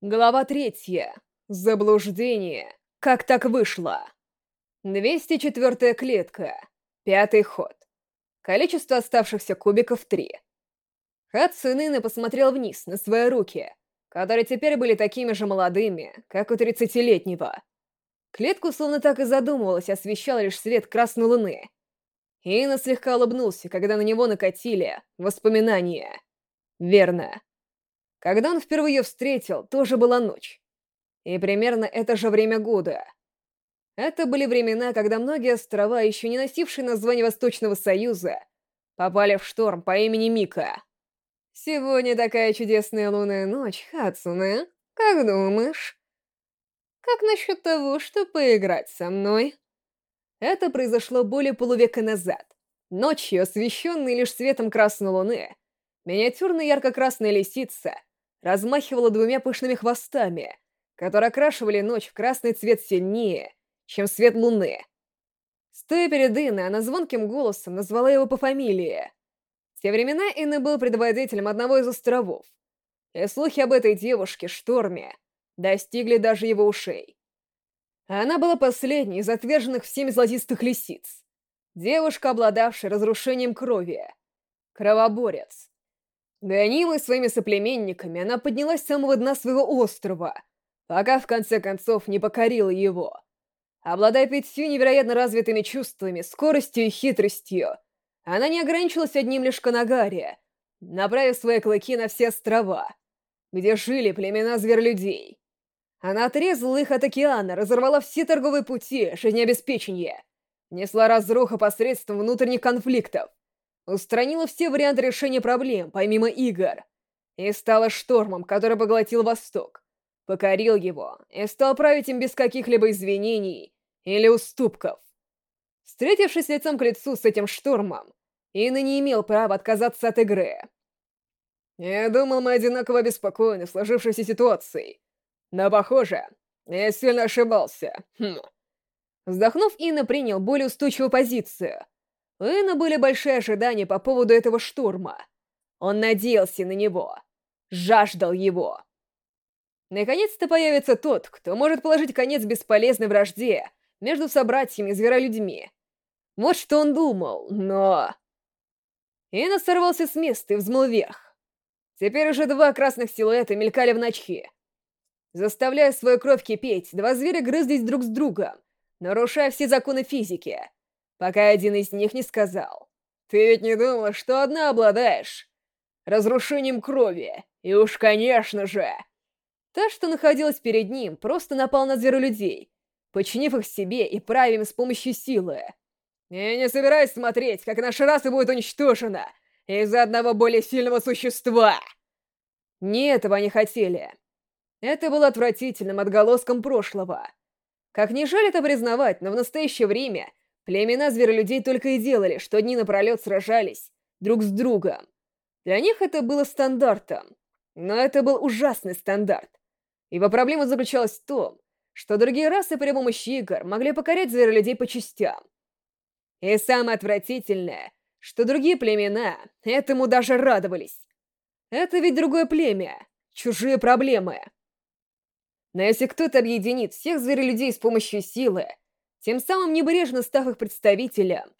Глава третья. Заблуждение. Как так вышло? 204 клетка. Пятый ход. Количество оставшихся кубиков — три. Хацунына посмотрел вниз, на свои руки, которые теперь были такими же молодыми, как у тридцатилетнего. Клетку словно так и задумывалась, освещал лишь свет красной луны. Ина слегка улыбнулся, когда на него накатили воспоминания. Верно. Когда он впервые встретил, тоже была ночь. И примерно это же время года. Это были времена, когда многие острова, еще не носившие название Восточного Союза, попали в шторм по имени Мика. «Сегодня такая чудесная лунная ночь, Хацуне. Как думаешь?» «Как насчет того, чтобы поиграть со мной?» Это произошло более полувека назад. Ночью, освещенной лишь светом красной луны, миниатюрная ярко-красная лисица размахивала двумя пышными хвостами, которые окрашивали ночь в красный цвет сильнее, чем свет луны. Стоя перед Инной, она звонким голосом назвала его по фамилии. В те времена Инна был предводителем одного из островов, и слухи об этой девушке, Шторме, достигли даже его ушей. Она была последней из отверженных всеми золотистых лисиц. Девушка, обладавшая разрушением крови. Кровоборец. Гонимой своими соплеменниками, она поднялась с самого дна своего острова, пока в конце концов не покорила его. Обладая пятью невероятно развитыми чувствами, скоростью и хитростью, она не ограничилась одним лишь Канагаре, направив свои клыки на все острова, где жили племена зверолюдей. Она отрезала их от океана, разорвала все торговые пути, жизнеобеспечения, несла разруха посредством внутренних конфликтов, устранила все варианты решения проблем, помимо игр, и стала штормом, который поглотил Восток, покорил его и стал править им без каких-либо извинений или уступков. Встретившись лицом к лицу с этим штормом, Инна не имел права отказаться от игры. Я думал, мы одинаково обеспокоены сложившейся ситуацией. Но, похоже, я сильно ошибался. Хм. Вздохнув, Инна принял более устойчивую позицию — у были большие ожидания по поводу этого штурма. Он надеялся на него, жаждал его. Наконец-то появится тот, кто может положить конец бесполезной вражде между собратьями-зверолюдьми. Вот что он думал, но... Инна сорвался с места и взмыл вверх. Теперь уже два красных силуэта мелькали в ночи. Заставляя свою кровь кипеть, два зверя грызлись друг с другом, нарушая все законы физики — пока один из них не сказал. «Ты ведь не думала, что одна обладаешь разрушением крови, и уж, конечно же...» Та, что находилась перед ним, просто напал на зверолюдей, подчинив их себе и правим с помощью силы. «Я не собираюсь смотреть, как наша раса будет уничтожена из-за одного более сильного существа!» Не этого они хотели. Это было отвратительным отголоском прошлого. Как не жаль это признавать, но в настоящее время Племена зверолюдей только и делали, что дни напролет сражались друг с другом. Для них это было стандартом. Но это был ужасный стандарт. Ибо проблема заключалась в том, что другие расы при помощи игр могли покорять зверолюдей по частям. И самое отвратительное, что другие племена этому даже радовались. Это ведь другое племя, чужие проблемы. Но если кто-то объединит всех зверолюдей с помощью силы, тем самым небрежно став их представителем.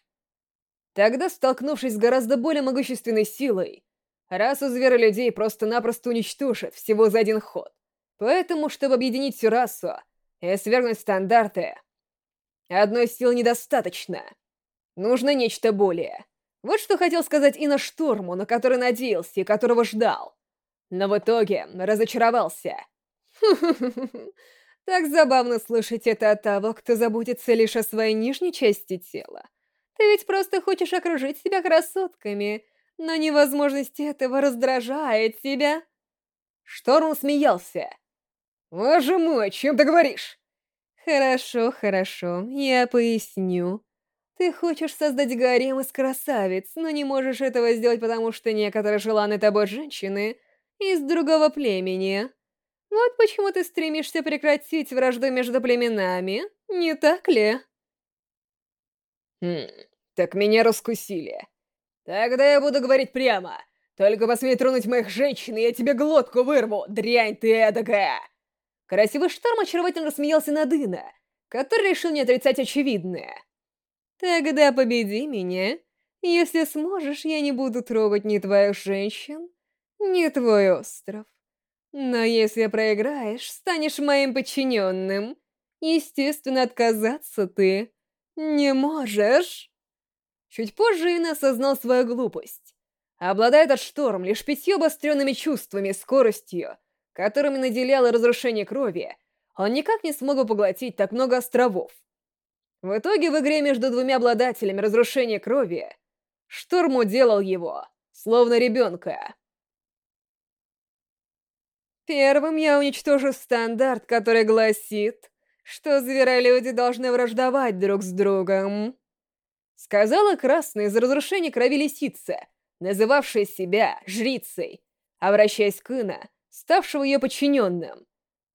Тогда, столкнувшись с гораздо более могущественной силой, расу зверолюдей просто-напросто уничтожит всего за один ход. Поэтому, чтобы объединить всю расу и свергнуть стандарты, одной силы недостаточно. Нужно нечто более. Вот что хотел сказать и на Шторму, на который надеялся и которого ждал. Но в итоге разочаровался. Так забавно слышать это от того, кто заботится лишь о своей нижней части тела. Ты ведь просто хочешь окружить себя красотками, но невозможность этого раздражает тебя. Шторм смеялся. «Боже мой, чем ты говоришь?» «Хорошо, хорошо, я поясню. Ты хочешь создать гарем из красавиц, но не можешь этого сделать, потому что некоторые желанные тобой женщины из другого племени. Вот почему ты стремишься прекратить вражду между племенами, не так ли? Хм, так меня раскусили. Тогда я буду говорить прямо. Только посмей тронуть моих женщин, и я тебе глотку вырву, дрянь ты эдакая!» Красивый шторм очаровательно рассмеялся над Ина, который решил не отрицать очевидное. «Тогда победи меня. Если сможешь, я не буду трогать ни твоих женщин, ни твой остров. Но если проиграешь, станешь моим подчиненным. Естественно, отказаться ты не можешь». Чуть позже Ина осознал свою глупость. Обладая этот шторм лишь пятью обостренными чувствами, скоростью, которыми наделяло разрушение крови, он никак не смог бы поглотить так много островов. В итоге в игре между двумя обладателями разрушения крови Шторм уделал его, словно ребенка. Первым я уничтожу стандарт, который гласит, что зверолюди должны враждовать друг с другом. Сказала красная из разрушения крови лисица, называвшая себя жрицей, обращаясь к Ина, ставшего ее подчиненным.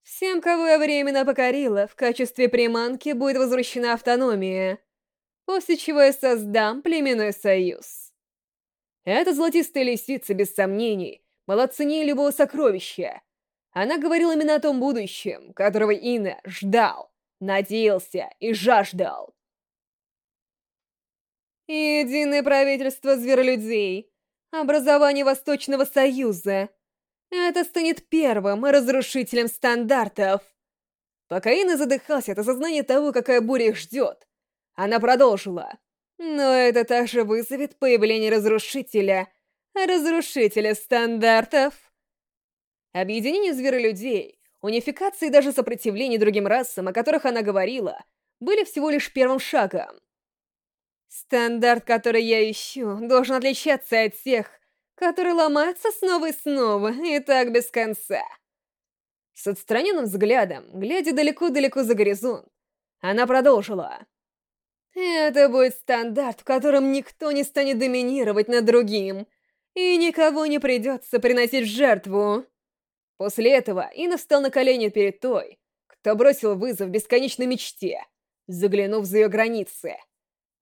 Всем, кого я временно покорила, в качестве приманки будет возвращена автономия, после чего я создам племенной союз. Эта золотистая лисица, без сомнений, была ценнее любого сокровища. Она говорила именно о том будущем, которого Ина ждал, надеялся и жаждал. Единое правительство зверолюдей, образование Восточного Союза — это станет первым разрушителем стандартов. Пока Инна задыхался от осознания того, какая буря их ждет, она продолжила. Но это также вызовет появление разрушителя, разрушителя стандартов. Объединение зверолюдей, унификация и даже сопротивление другим расам, о которых она говорила, были всего лишь первым шагом. Стандарт, который я ищу, должен отличаться от тех, который ломается снова и снова, и так без конца. С отстраненным взглядом, глядя далеко-далеко за горизонт, она продолжила. «Это будет стандарт, в котором никто не станет доминировать над другим, и никого не придется приносить жертву». После этого Инна встал на колени перед той, кто бросил вызов бесконечной мечте, заглянув за ее границы.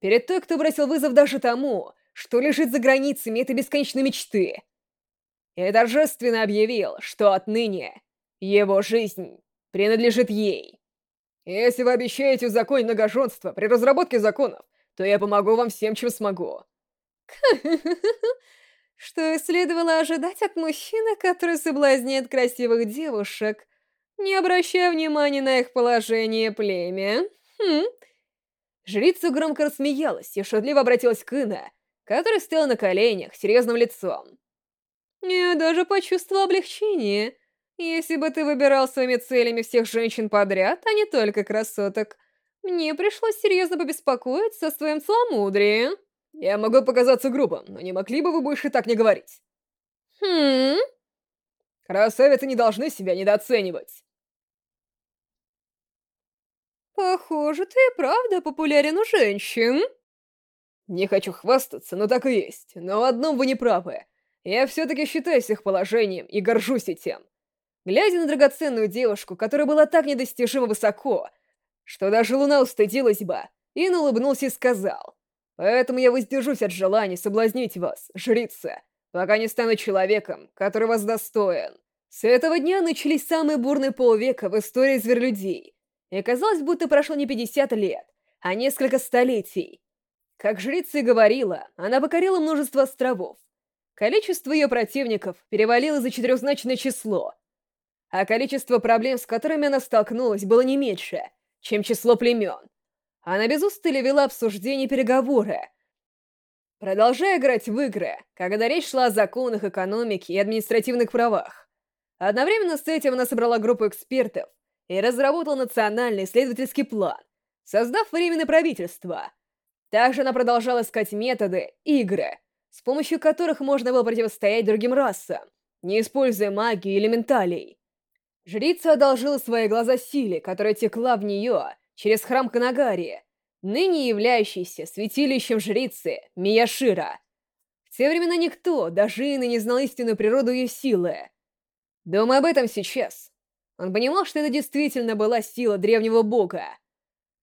Перед той, кто бросил вызов даже тому, что лежит за границами этой бесконечной мечты. И торжественно объявил, что отныне его жизнь принадлежит ей. Если вы обещаете узаконить многоженство при разработке законов, то я помогу вам всем, чем смогу. Что и следовало ожидать от мужчины, который соблазняет красивых девушек, не обращая внимания на их положение племя. Хм. Жрица громко рассмеялась и шутливо обратилась к Ина, который стоял на коленях, серьезным лицом. «Я даже почувствовал облегчение. Если бы ты выбирал своими целями всех женщин подряд, а не только красоток, мне пришлось серьезно побеспокоиться о своем целомудрии». «Я могу показаться грубым, но не могли бы вы больше так не говорить?» «Хм...» «Красавицы не должны себя недооценивать». «Похоже, ты и правда популярен у женщин». Не хочу хвастаться, но так и есть. Но в одном вы не правы. Я все-таки считаюсь их положением и горжусь этим. Глядя на драгоценную девушку, которая была так недостижимо высоко, что даже луна устыдилась бы, Ин улыбнулся и сказал, «Поэтому я воздержусь от желания соблазнить вас, жрица, пока не стану человеком, который вас достоин». С этого дня начались самые бурные полвека в истории зверолюдей, и казалось, будто прошло не 50 лет, а несколько столетий. Как жрица и говорила, она покорила множество островов. Количество ее противников перевалило за четырехзначное число, а количество проблем, с которыми она столкнулась, было не меньше, чем число племен. Она без устали вела обсуждения и переговоры, продолжая играть в игры, когда речь шла о законах, экономике и административных правах. Одновременно с этим она собрала группу экспертов и разработала национальный исследовательский план, создав временное правительство — также она продолжала искать методы, игры, с помощью которых можно было противостоять другим расам, не используя магию или менталей. Жрица одолжила свои глаза силе, которая текла в нее через храм Канагари, ныне являющийся святилищем жрицы Мияшира. В те времена никто, даже и не знал истинную природу ее силы. Думая об этом сейчас, он понимал, что это действительно была сила древнего бога.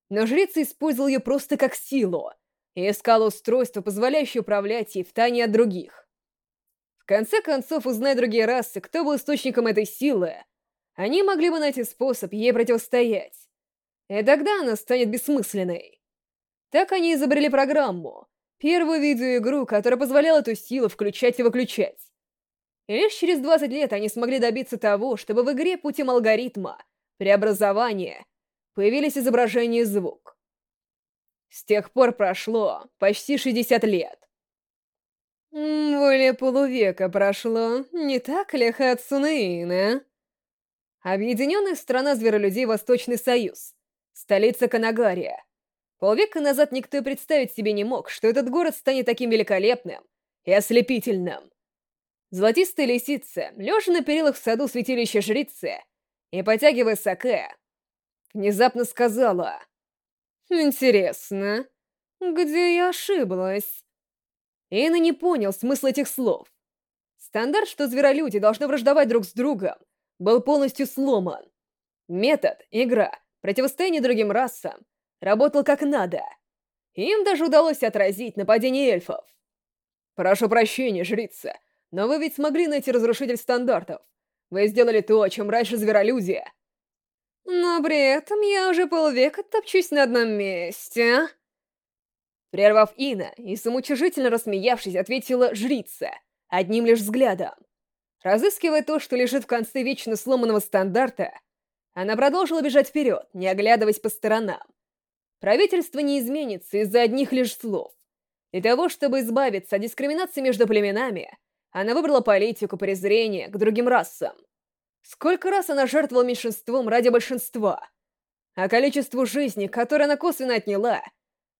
Но жрица использовала ее просто как силу, и искала устройство, позволяющее управлять ей в тайне от других. В конце концов, узнай другие расы, кто был источником этой силы, они могли бы найти способ ей противостоять. И тогда она станет бессмысленной. Так они изобрели программу, первую видеоигру, которая позволяла эту силу включать и выключать. И лишь через 20 лет они смогли добиться того, чтобы в игре путем алгоритма, преобразования, появились изображение и звук. С тех пор прошло почти 60 лет. Более полувека прошло, не так ли, Хацунаина? Объединенная страна зверолюдей Восточный Союз, столица Канагария. Полвека назад никто и представить себе не мог, что этот город станет таким великолепным и ослепительным. Золотистая лисица, лежа на перилах в саду святилища жрицы и потягивая саке, внезапно сказала «Интересно, где я ошиблась?» Эйна не понял смысл этих слов. Стандарт, что зверолюди должны враждовать друг с другом, был полностью сломан. Метод, игра, противостояние другим расам работал как надо. Им даже удалось отразить нападение эльфов. «Прошу прощения, жрица, но вы ведь смогли найти разрушитель стандартов. Вы сделали то, о чем раньше зверолюди но при этом я уже полвека топчусь на одном месте. Прервав Ина и самоучижительно рассмеявшись, ответила жрица, одним лишь взглядом. Разыскивая то, что лежит в конце вечно сломанного стандарта, она продолжила бежать вперед, не оглядываясь по сторонам. Правительство не изменится из-за одних лишь слов. Для того, чтобы избавиться от дискриминации между племенами, она выбрала политику презрения к другим расам. Сколько раз она жертвовала меньшинством ради большинства, а количеству жизни, которое она косвенно отняла,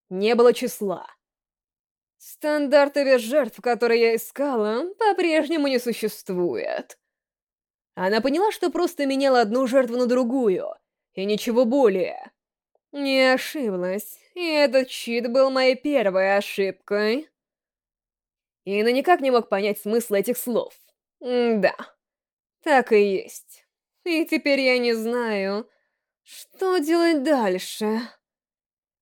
не было числа. Стандарта без жертв, которые я искала, по-прежнему не существует. Она поняла, что просто меняла одну жертву на другую, и ничего более. Не ошиблась, и этот щит был моей первой ошибкой. Ина никак не мог понять смысл этих слов. М да. Так и есть. И теперь я не знаю, что делать дальше.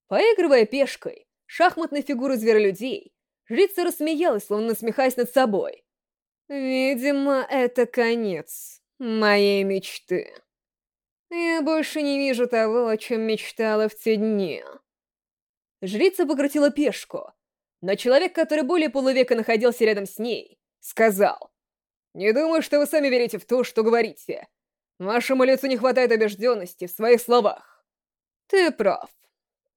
Поигрывая пешкой, шахматной фигуры зверолюдей, жрица рассмеялась, словно насмехаясь над собой. Видимо, это конец моей мечты. Я больше не вижу того, о чем мечтала в те дни. Жрица покрутила пешку, но человек, который более полувека находился рядом с ней, сказал — не думаю, что вы сами верите в то, что говорите. Вашему лицу не хватает убежденности в своих словах. Ты прав.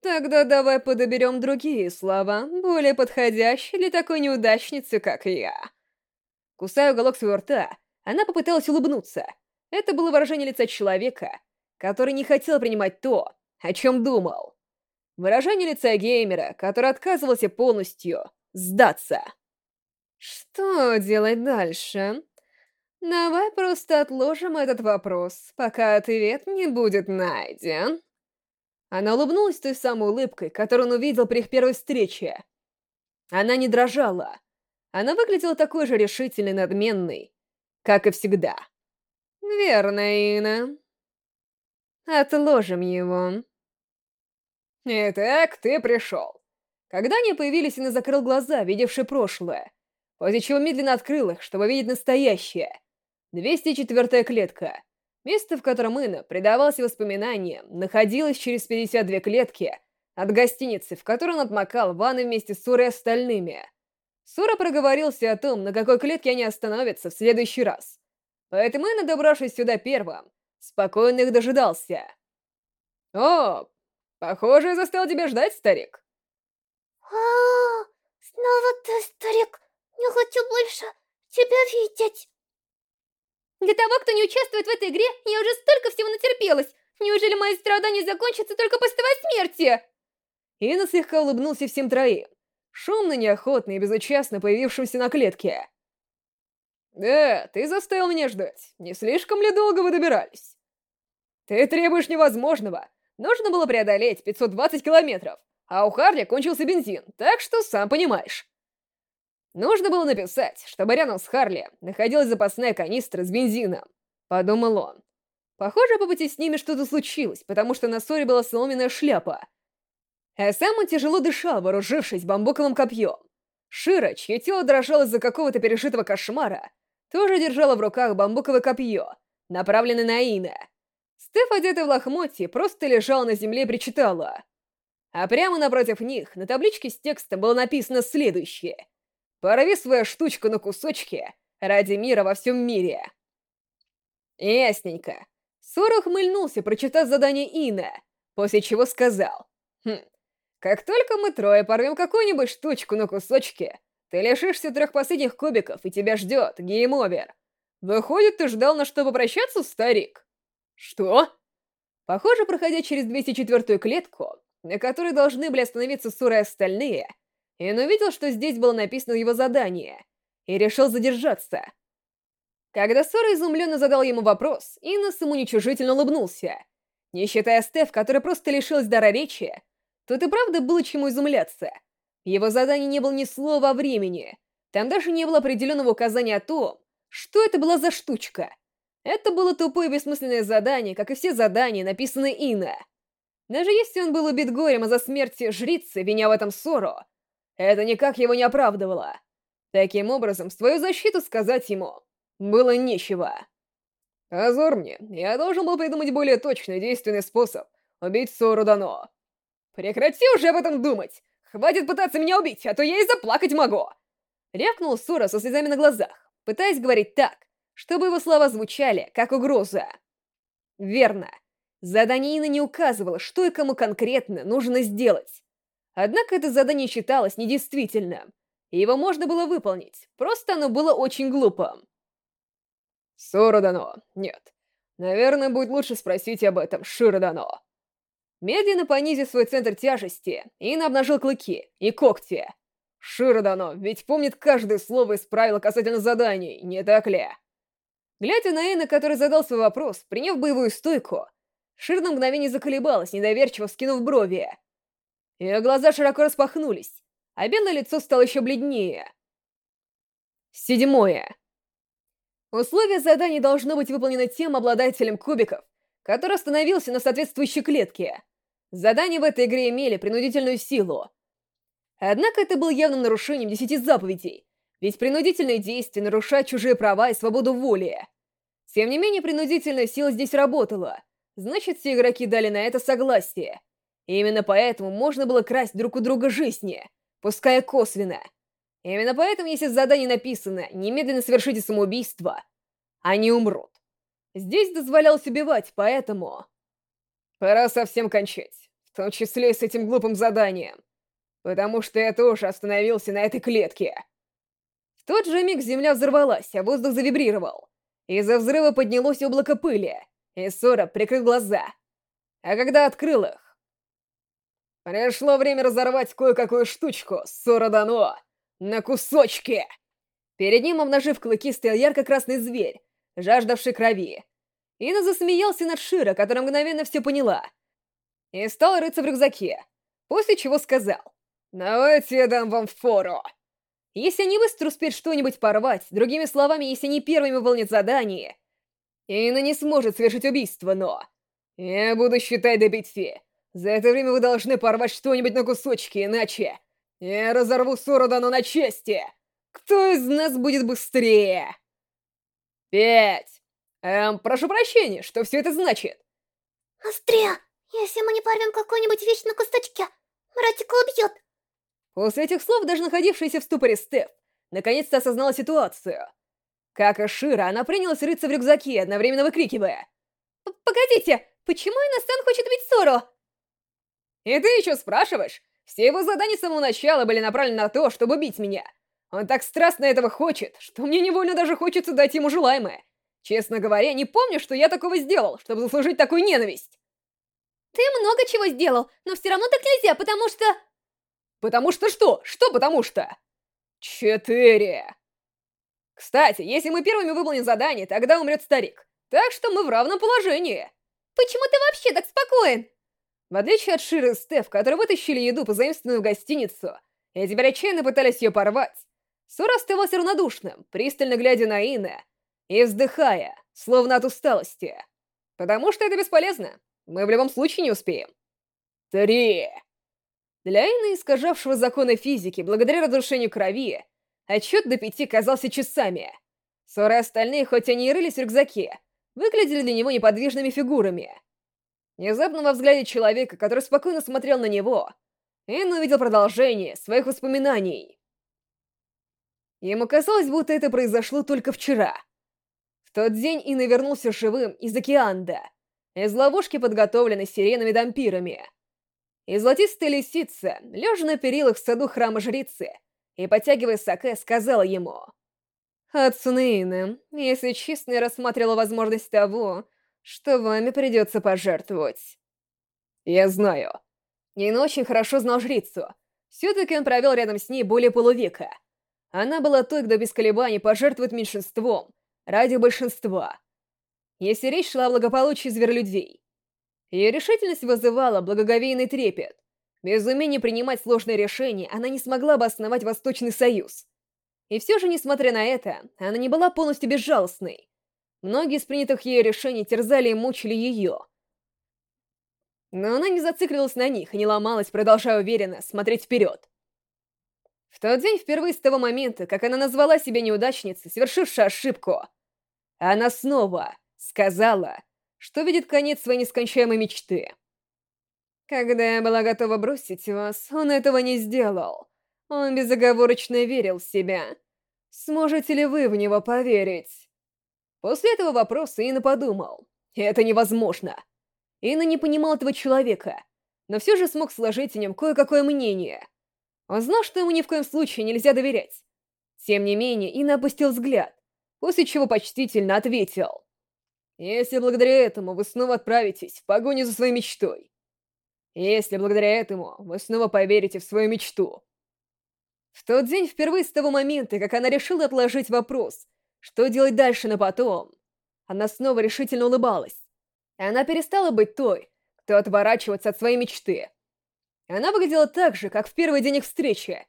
Тогда давай подоберем другие слова, более подходящие для такой неудачницы, как я. Кусая уголок своего рта, она попыталась улыбнуться. Это было выражение лица человека, который не хотел принимать то, о чем думал. Выражение лица геймера, который отказывался полностью сдаться. Что делать дальше? Давай просто отложим этот вопрос, пока ответ не будет найден. Она улыбнулась той самой улыбкой, которую он увидел при их первой встрече. Она не дрожала. Она выглядела такой же решительной надменной, как и всегда. «Верно, Ина. Отложим его». «Итак, ты пришел». Когда они появились, Ина закрыл глаза, видевший прошлое, после чего медленно открыл их, чтобы видеть настоящее — 204 клетка. Место, в котором Инна предавался воспоминаниям, находилось через 52 клетки от гостиницы, в которой он отмокал ванны вместе с Сурой и остальными. Сура проговорился о том, на какой клетке они остановятся в следующий раз. Поэтому Инна, добравшись сюда первым, спокойно их дожидался. «О, похоже, я заставил тебя ждать, старик». «А, снова ты, старик. Не хочу больше тебя видеть». Для того, кто не участвует в этой игре, я уже столько всего натерпелась. Неужели мои страдания закончатся только после твоей смерти? Инна слегка улыбнулся всем троим. Шумно, неохотно и безучастно появившимся на клетке. «Да, ты заставил меня ждать. Не слишком ли долго вы добирались?» «Ты требуешь невозможного. Нужно было преодолеть 520 километров, а у Харли кончился бензин, так что сам понимаешь». Нужно было написать, чтобы рядом с Харли находилась запасная канистра с бензином, подумал он. Похоже, по пути с ними что-то случилось, потому что на ссоре была сломанная шляпа. А сам тяжело дышал, вооружившись бамбуковым копьем. Шира, чье тело дрожало из-за какого-то пережитого кошмара, тоже держала в руках бамбуковое копье, направленное на Ина. Стеф, одетый в лохмотье, просто лежала на земле и причитала. А прямо напротив них, на табличке с текстом было написано следующее. «Порви свою штучку на кусочки ради мира во всем мире». Ясненько. Сора ухмыльнулся, прочитав задание Ина, после чего сказал. «Хм, как только мы трое порвем какую-нибудь штучку на кусочки, ты лишишься трех последних кубиков, и тебя ждет game over. Выходит, ты ждал на что попрощаться, старик?» «Что?» Похоже, проходя через 204-ю клетку, на которой должны были остановиться Сура и остальные, он увидел, что здесь было написано его задание, и решил задержаться. Когда Сора изумленно задал ему вопрос, Иннес ему нечужительно улыбнулся. Не считая Стеф, которая просто лишилась дара речи, тут и правда было чему изумляться. Его задании не было ни слова о времени. Там даже не было определенного указания о том, что это была за штучка. Это было тупое бессмысленное задание, как и все задания, написанные Ина. Даже если он был убит горем из-за смерти жрицы, виня в этом ссору, это никак его не оправдывало. Таким образом, свою защиту сказать ему было нечего. Азор мне, я должен был придумать более точный действенный способ убить Сору Дано. Прекрати уже об этом думать! Хватит пытаться меня убить, а то я и заплакать могу! Рявкнул Сора со слезами на глазах, пытаясь говорить так, чтобы его слова звучали, как угроза. Верно. Задание Ина не указывало, что и кому конкретно нужно сделать. Однако это задание считалось недействительным, и его можно было выполнить, просто оно было очень глупым. Сородано. Нет. Наверное, будет лучше спросить об этом Широдано. Медленно понизив свой центр тяжести, Ин обнажил клыки и когти. Широдано, ведь помнит каждое слово из правила касательно заданий, не так ли? Глядя на Эйна, который задал свой вопрос, приняв боевую стойку, Шир на мгновение заколебалась, недоверчиво вскинув брови. Ее глаза широко распахнулись, а белое лицо стало еще бледнее. Седьмое. Условие задания должно быть выполнено тем обладателем кубиков, который остановился на соответствующей клетке. Задания в этой игре имели принудительную силу. Однако это было явным нарушением десяти заповедей, ведь принудительные действия нарушают чужие права и свободу воли. Тем не менее, принудительная сила здесь работала. Значит, все игроки дали на это согласие. И именно поэтому можно было красть друг у друга жизни, пускай косвенно. Именно поэтому, если в задании написано «немедленно совершите самоубийство», они умрут. Здесь дозволялось убивать, поэтому... Пора совсем кончать, в том числе и с этим глупым заданием. Потому что я тоже остановился на этой клетке. В тот же миг земля взорвалась, а воздух завибрировал. Из-за взрыва поднялось облако пыли, и Сора прикрыл глаза. А когда открыл их... Пришло время разорвать кое-какую штучку, Сора Дано, на кусочки! Перед ним, обнажив клыки, стоял ярко-красный зверь, жаждавший крови. Ина засмеялся над Шира, которая мгновенно все поняла. И стал рыться в рюкзаке, после чего сказал. «Давайте я дам вам фору!» Если они быстро успеют что-нибудь порвать, другими словами, если они первыми выполнят задание, Ина не сможет совершить убийство, но... Я буду считать до пяти. За это время вы должны порвать что-нибудь на кусочки, иначе... Я разорву Сородану на части! Кто из нас будет быстрее? Пять. Эм, прошу прощения, что все это значит? Быстрее! Если мы не порвем какую-нибудь вещь на кусочки, братика убьет. После этих слов даже находившаяся в ступоре Стеф наконец-то осознала ситуацию. Как и Шира, она принялась рыться в рюкзаке, одновременно выкрикивая. «Погодите, почему Инасан хочет убить Сору?» «И ты еще спрашиваешь? Все его задания с самого начала были направлены на то, чтобы убить меня. Он так страстно этого хочет, что мне невольно даже хочется дать ему желаемое. Честно говоря, не помню, что я такого сделал, чтобы заслужить такую ненависть. Ты много чего сделал, но все равно так нельзя, потому что... Потому что что? Что потому что? Четыре. Кстати, если мы первыми выполним задание, тогда умрет старик. Так что мы в равном положении. Почему ты вообще так спокоен? В отличие от Ширы и Стеф, которые вытащили еду позаимствованную гостиницу, и теперь отчаянно пытались ее порвать, Сура оставался равнодушным, пристально глядя на Ина и вздыхая, словно от усталости. Потому что это бесполезно. Мы в любом случае не успеем. Три. Для Ина, искажавшего законы физики, благодаря разрушению крови, отчет до пяти казался часами. Ссоры остальные, хоть они и рылись в рюкзаке, выглядели для него неподвижными фигурами. Внезапно во взгляде человека, который спокойно смотрел на него, Ин увидел продолжение своих воспоминаний. Ему казалось, будто это произошло только вчера. В тот день Ин вернулся живым из океанда, из ловушки, подготовленной сиренами-дампирами. И золотистая лисица, лежа на перилах в саду храма жрицы, и, подтягивая саке, сказала ему... «Ацунеина, если честно, я рассматривала возможность того, что вами придется пожертвовать». «Я знаю». Нин очень хорошо знал жрицу. Все-таки он провел рядом с ней более полувека. Она была той, кто без колебаний пожертвует меньшинством ради большинства. Если речь шла о благополучии зверолюдей. Ее решительность вызывала благоговейный трепет. Без умения принимать сложные решения она не смогла бы основать Восточный Союз. И все же, несмотря на это, она не была полностью безжалостной. Многие из принятых ее решений терзали и мучили ее. Но она не зацикливалась на них и не ломалась, продолжая уверенно смотреть вперед. В тот день, впервые с того момента, как она назвала себя неудачницей, совершившей ошибку, она снова сказала, что видит конец своей нескончаемой мечты. Когда я была готова бросить вас, он этого не сделал. Он безоговорочно верил в себя. Сможете ли вы в него поверить? После этого вопроса Инна подумал. Это невозможно. Инна не понимал этого человека, но все же смог сложить о нем кое-какое мнение. Он знал, что ему ни в коем случае нельзя доверять. Тем не менее, Инна опустил взгляд, после чего почтительно ответил. «Если благодаря этому вы снова отправитесь в погоню за своей мечтой, если благодаря этому вы снова поверите в свою мечту». В тот день, впервые с того момента, как она решила отложить вопрос, что делать дальше на потом, она снова решительно улыбалась. Она перестала быть той, кто отворачивается от своей мечты. Она выглядела так же, как в первый день их встречи,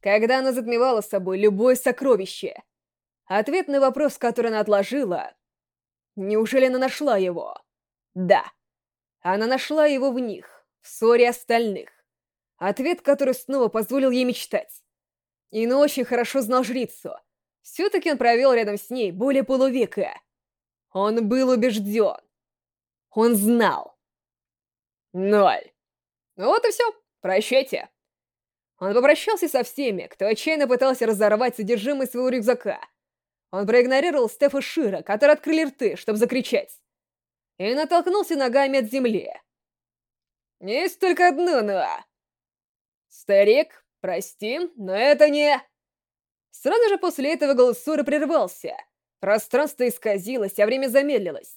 когда она затмевала собой любое сокровище. Ответ на вопрос, который она отложила... Неужели она нашла его? Да. Она нашла его в них, в ссоре остальных. Ответ, который снова позволил ей мечтать. Ина очень хорошо знал жрицу. Все-таки он провел рядом с ней более полувека. Он был убежден. Он знал. Ноль. Вот и все. Прощайте. Он попрощался со всеми, кто отчаянно пытался разорвать содержимое своего рюкзака. Он проигнорировал Стефа Шира, которые открыли рты, чтобы закричать. И натолкнулся ногами от земли. Есть только одно «но». Старик, прости, но это не... Сразу же после этого голос Суры прервался. Пространство исказилось, а время замедлилось.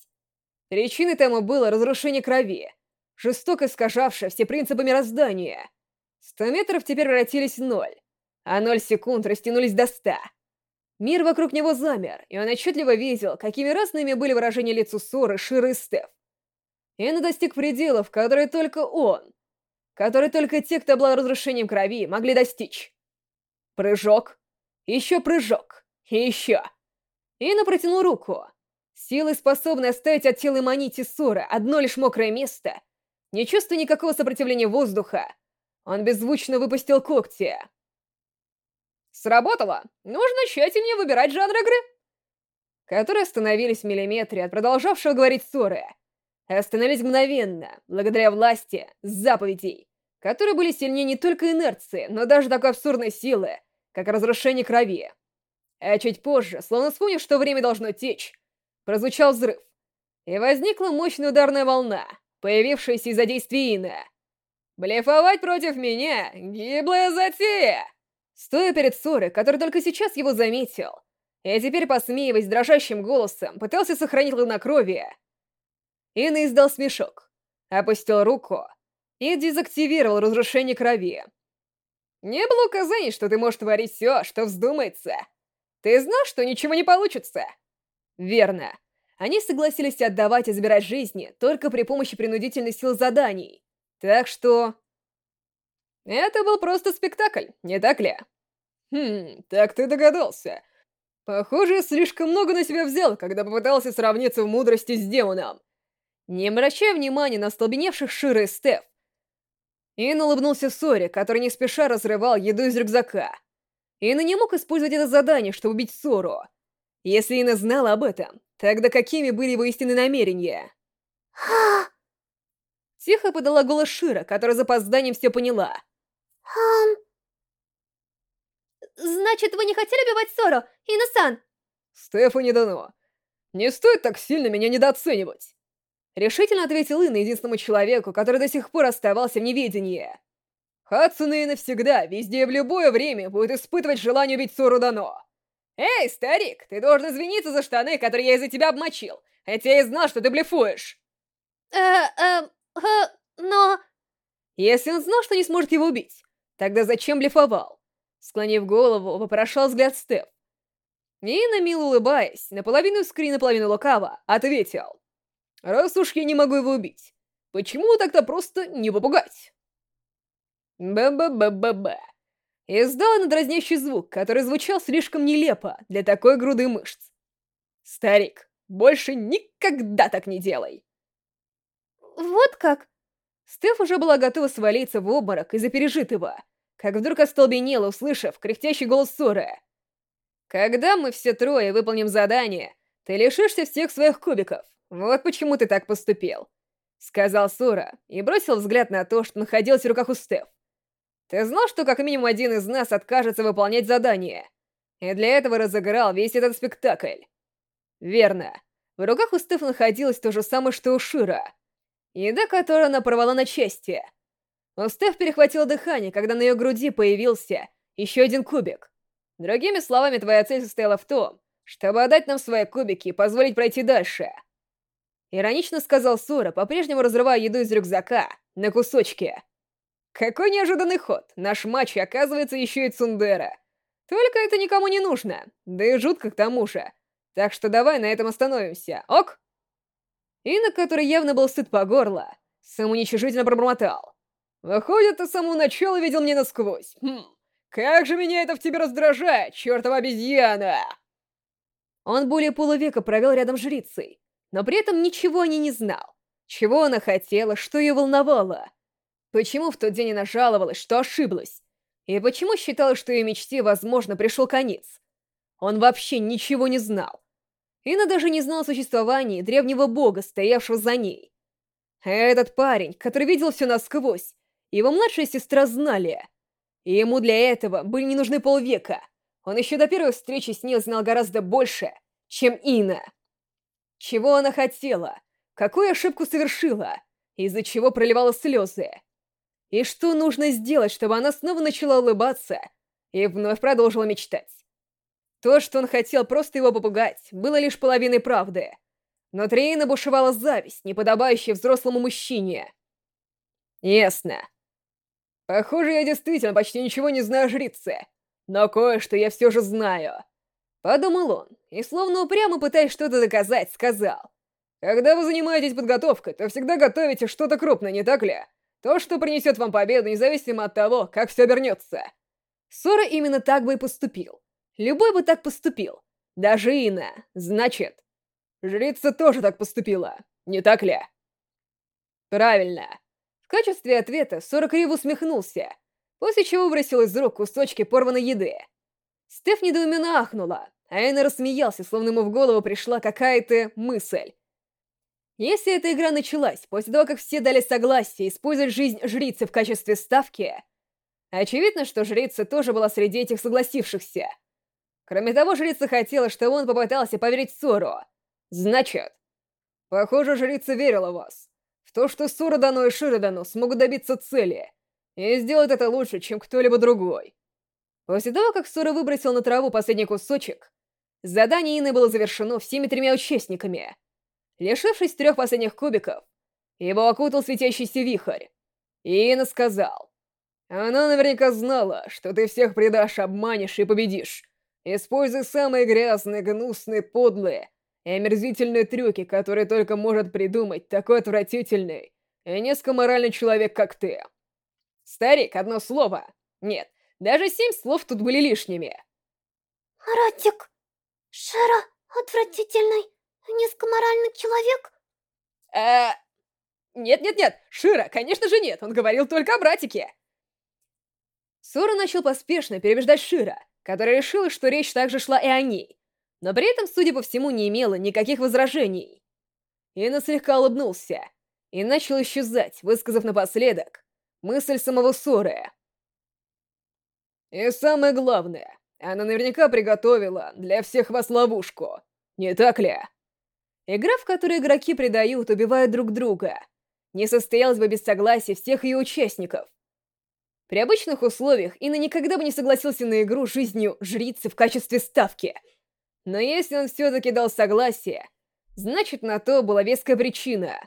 Причиной тому было разрушение крови жестоко искажавшая все принципы мироздания. Сто метров теперь превратились в ноль, а ноль секунд растянулись до ста. Мир вокруг него замер, и он отчетливо видел, какими разными были выражения лиц Соры, Ширы и Стеф. Он достиг пределов, которые только он, которые только те, кто обладал разрушением крови, могли достичь. Прыжок, еще прыжок, и еще. Инна протянул руку. Силой, способной оставить от тела Манити Сора одно лишь мокрое место, не чувствуя никакого сопротивления воздуха, он беззвучно выпустил когти. Сработало! Нужно тщательнее выбирать жанр игры. Которые остановились в миллиметре от продолжавшего говорить ссоры. Остановились мгновенно, благодаря власти, заповедей, которые были сильнее не только инерции, но даже такой абсурдной силы, как разрушение крови. А чуть позже, словно вспомнив, что время должно течь, прозвучал взрыв, и возникла мощная ударная волна — появившаяся из-за действия Ина. «Блефовать против меня — гиблая затея!» Стоя перед Сорой, который только сейчас его заметил, и теперь, посмеиваясь дрожащим голосом, пытался сохранить хладнокровие, Ина издал смешок, опустил руку и дезактивировал разрушение крови. «Не было указаний, что ты можешь творить все, что вздумается. Ты знал, что ничего не получится?» «Верно. Они согласились отдавать и забирать жизни только при помощи принудительной сил заданий. Так что... Это был просто спектакль, не так ли? Хм, так ты догадался. Похоже, я слишком много на себя взял, когда попытался сравниться в мудрости с демоном. Не обращая внимания на остолбеневших Шира и Стеф, Ин улыбнулся Соре, который не спеша разрывал еду из рюкзака. Ин не мог использовать это задание, чтобы убить Сору. Если Ина знала об этом, тогда какими были его истинные намерения? Тихо подала голос Шира, которая с опозданием все поняла. Хм. Значит, вы не хотели убивать Сору, Ина-сан? Стефани Дано, не стоит так сильно меня недооценивать. Решительно ответил Ина единственному человеку, который до сих пор оставался в неведении. Хадсуна навсегда, везде и в любое время будет испытывать желание убить Сору Дано. Эй, старик, ты должен извиниться за штаны, которые я из-за тебя обмочил, хотя я и знал, что ты блефуешь. Э, э, э, но... Если он знал, что не сможет его убить, тогда зачем блефовал? Склонив голову, вопрошал взгляд Стеф. Нина, мило улыбаясь, наполовину скри, наполовину лукаво, ответил. «Раз уж я не могу его убить, почему так-то просто не попугать?» Б-б-б-б-б. Издал он дразнящий звук, который звучал слишком нелепо для такой груды мышц. «Старик, больше никогда так не делай!» «Вот как?» Стеф уже была готова свалиться в обморок из-за пережитого, как вдруг остолбенела, услышав кряхтящий голос Соры. «Когда мы все трое выполним задание, ты лишишься всех своих кубиков. Вот почему ты так поступил», — сказал Сора и бросил взгляд на то, что находилось в руках у Стеф. «Ты знал, что как минимум один из нас откажется выполнять задание? И для этого разыграл весь этот спектакль». «Верно. В руках у Стеф находилось то же самое, что у Шира. Еда, которую она порвала на части — Стеф перехватило дыхание, когда на ее груди появился еще один кубик. Другими словами, твоя цель состояла в том, чтобы отдать нам свои кубики и позволить пройти дальше. Иронично сказал Сура, по-прежнему разрывая еду из рюкзака на кусочки. Какой неожиданный ход. Наш матч оказывается еще и Цундера. Только это никому не нужно. Да и жутко к тому же. Так что давай на этом остановимся, ок? Инок, который явно был сыт по горло, самоуничижительно пробормотал. Выходит, ты с самого начала видел меня насквозь. Хм, как же меня это в тебе раздражает, чертова обезьяна!» Он более полувека провел рядом с жрицей, но при этом ничего о ней не знал. Чего она хотела, что ее волновало. Почему в тот день она жаловалась, что ошиблась? И почему считала, что ее мечте, возможно, пришел конец? Он вообще ничего не знал. Инна даже не знала о существовании древнего бога, стоявшего за ней. Этот парень, который видел все насквозь, его младшая сестра знали. И ему для этого были не нужны полвека. Он еще до первой встречи с ней знал гораздо больше, чем Ина. Чего она хотела? Какую ошибку совершила? Из-за чего проливала слезы? И что нужно сделать, чтобы она снова начала улыбаться и вновь продолжила мечтать? То, что он хотел просто его попугать, было лишь половиной правды. Но Ина бушевала зависть, неподобающая взрослому мужчине. Ясно. Похоже, я действительно почти ничего не знаю о жрице. Но кое-что я все же знаю. Подумал он, и словно упрямо пытаясь что-то доказать, сказал. Когда вы занимаетесь подготовкой, то всегда готовите что-то крупное, не так ли? То, что принесет вам победу, независимо от того, как все обернется. Сора именно так бы и поступил. Любой бы так поступил. Даже Ина. Значит, жрица тоже так поступила, не так ли? Правильно качестве ответа Сора криво усмехнулся, после чего выбросил из рук кусочки порванной еды. Стеф недоуменно ахнула, а Эйна рассмеялся, словно ему в голову пришла какая-то мысль. Если эта игра началась после того, как все дали согласие использовать жизнь жрицы в качестве ставки, очевидно, что жрица тоже была среди этих согласившихся. Кроме того, жрица хотела, чтобы он попытался поверить Сору. Значит, похоже, жрица верила в вас то, что Сурадану и Ширадану смогут добиться цели, и сделать это лучше, чем кто-либо другой. После того, как Сура выбросил на траву последний кусочек, задание Ины было завершено всеми тремя участниками. Лишившись трех последних кубиков, его окутал светящийся вихрь. И Ина сказал, «Она наверняка знала, что ты всех предашь, обманешь и победишь. Используй самые грязные, гнусные, подлые и омерзительные трюки, которые только может придумать такой отвратительный и низкоморальный человек, как ты. Старик, одно слово. Нет, даже семь слов тут были лишними. Ротик, Шера, отвратительный, низкоморальный человек? Э... Нет-нет-нет, Шира, конечно же нет, он говорил только о братике. Сора начал поспешно перебеждать Шира, которая решила, что речь также шла и о ней, но при этом, судя по всему, не имела никаких возражений. Ина слегка улыбнулся и начал исчезать, высказав напоследок мысль самого Соры. И самое главное, она наверняка приготовила для всех вас ловушку, не так ли? Игра, в которой игроки предают, убивают друг друга, не состоялась бы без согласия всех ее участников. При обычных условиях Инна никогда бы не согласился на игру жизнью жрицы в качестве ставки. Но если он все-таки дал согласие, значит на то была веская причина.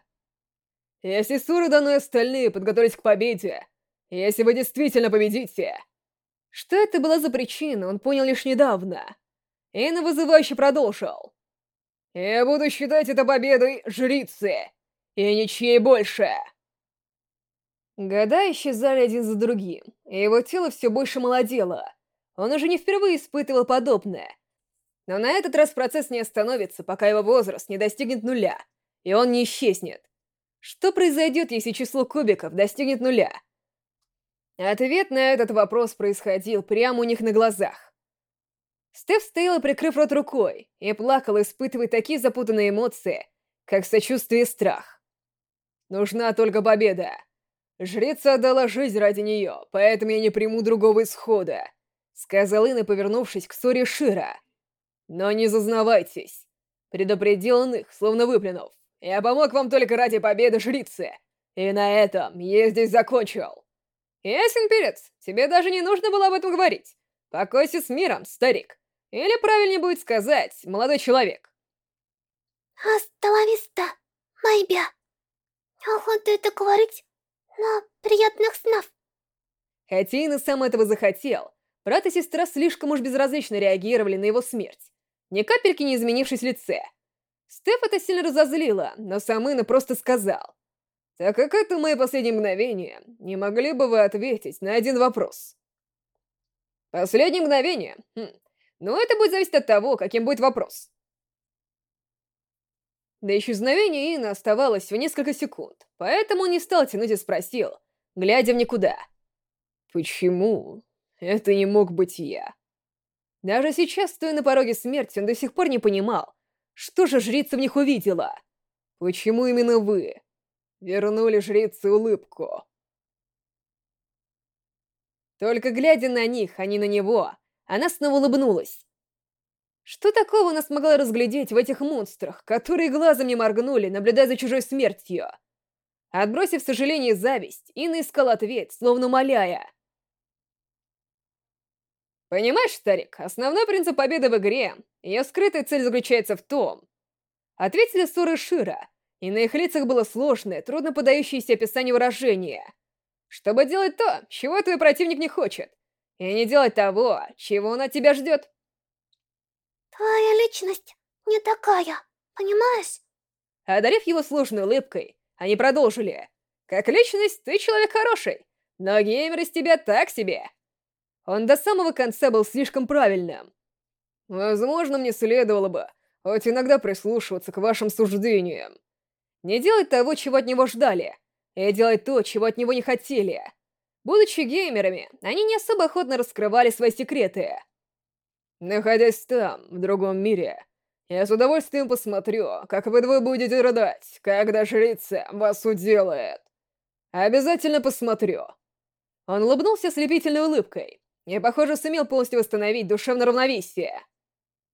Если Сурадану и остальные подготовились к победе, если вы действительно победите... Что это была за причина, он понял лишь недавно. Инна вызывающе продолжил. «Я буду считать это победой жрицы, и ничьей больше!» Года исчезали один за другим, и его тело все больше молодело. Он уже не впервые испытывал подобное. Но на этот раз процесс не остановится, пока его возраст не достигнет нуля, и он не исчезнет. Что произойдет, если число кубиков достигнет нуля? Ответ на этот вопрос происходил прямо у них на глазах. Стеф стояла, прикрыв рот рукой, и плакала, испытывая такие запутанные эмоции, как сочувствие и страх. Нужна только победа. Жрица отдала жизнь ради нее, поэтому я не приму другого исхода, сказал Инна, повернувшись к Соре Шира. Но не зазнавайтесь. Предупредил он их, словно выплюнув. Я помог вам только ради победы жрицы. И на этом я здесь закончил. Ясен перец, тебе даже не нужно было об этом говорить. Покойся с миром, старик. Или правильнее будет сказать, молодой человек. Асталависта, Майбя. Охота это говорить, но приятных снов. Хотя Инна сам этого захотел, брат и сестра слишком уж безразлично реагировали на его смерть, ни капельки не изменившись в лице. Стеф это сильно разозлило, но сам Инна просто сказал. Так как это мои последние мгновения, не могли бы вы ответить на один вопрос? Последнее мгновение? Хм. Ну, это будет зависеть от того, каким будет вопрос. До исчезновения Инна оставалось в несколько секунд, поэтому он не стал тянуть и спросил, глядя в никуда. «Почему? Это не мог быть я». Даже сейчас, стоя на пороге смерти, он до сих пор не понимал, что же жрица в них увидела. Почему именно вы? вернули жрице улыбку. Только глядя на них, а не на него, она снова улыбнулась. Что такого она смогла разглядеть в этих монстрах, которые глазом не моргнули, наблюдая за чужой смертью? Отбросив сожаление и зависть, Инна искал ответ, словно умоляя. Понимаешь, старик, основной принцип победы в игре, ее скрытая цель заключается в том... Ответили ссоры Шира, и на их лицах было сложное, трудно подающееся описание выражение. Чтобы делать то, чего твой противник не хочет, и не делать того, чего он от тебя ждет. Твоя личность не такая, понимаешь? Одарив его сложной улыбкой, они продолжили. Как личность, ты человек хороший, но геймер из тебя так себе. Он до самого конца был слишком правильным. Возможно, мне следовало бы хоть иногда прислушиваться к вашим суждениям. Не делать того, чего от него ждали, и делать то, чего от него не хотели. Будучи геймерами, они не особо охотно раскрывали свои секреты. Находясь там, в другом мире, я с удовольствием посмотрю, как вы двое будете рыдать, когда жрица вас уделает. Обязательно посмотрю. Он улыбнулся слепительной улыбкой и, похоже, сумел полностью восстановить душевное равновесие.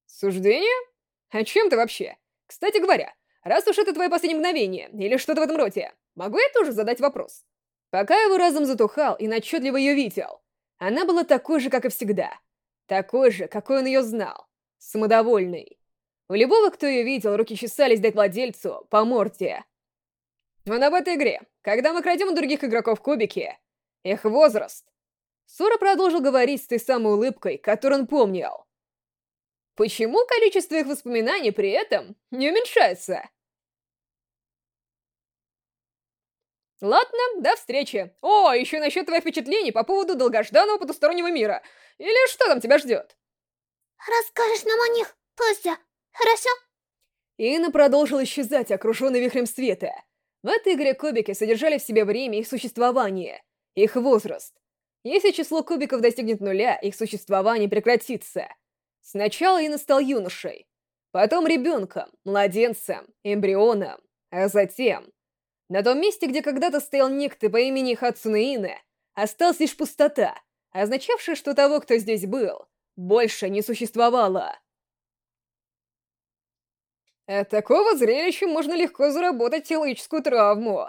Суждение? О чем ты вообще? Кстати говоря, Раз уж это твое последнее мгновение, или что-то в этом роде, могу я тоже задать вопрос? Пока его разум затухал и отчетливо ее видел, она была такой же, как и всегда. Такой же, какой он ее знал. Самодовольный. У любого, кто ее видел, руки чесались дать владельцу по морде. Но об этой игре, когда мы крадем у других игроков кубики, их возраст... Сура продолжил говорить с той самой улыбкой, которую он помнил. Почему количество их воспоминаний при этом не уменьшается? Ладно, до встречи. О, еще насчет твоих впечатлений по поводу долгожданного потустороннего мира. Или что там тебя ждет? Расскажешь нам о них позже, хорошо? Инна продолжила исчезать, окруженный вихрем света. В этой игре кубики содержали в себе время их существования, их возраст. Если число кубиков достигнет нуля, их существование прекратится. Сначала Ина стал юношей, потом ребенком, младенцем, эмбрионом, а затем... На том месте, где когда-то стоял некто по имени Хацуна Ина, осталась лишь пустота, означавшая, что того, кто здесь был, больше не существовало. От такого зрелища можно легко заработать телоическую травму.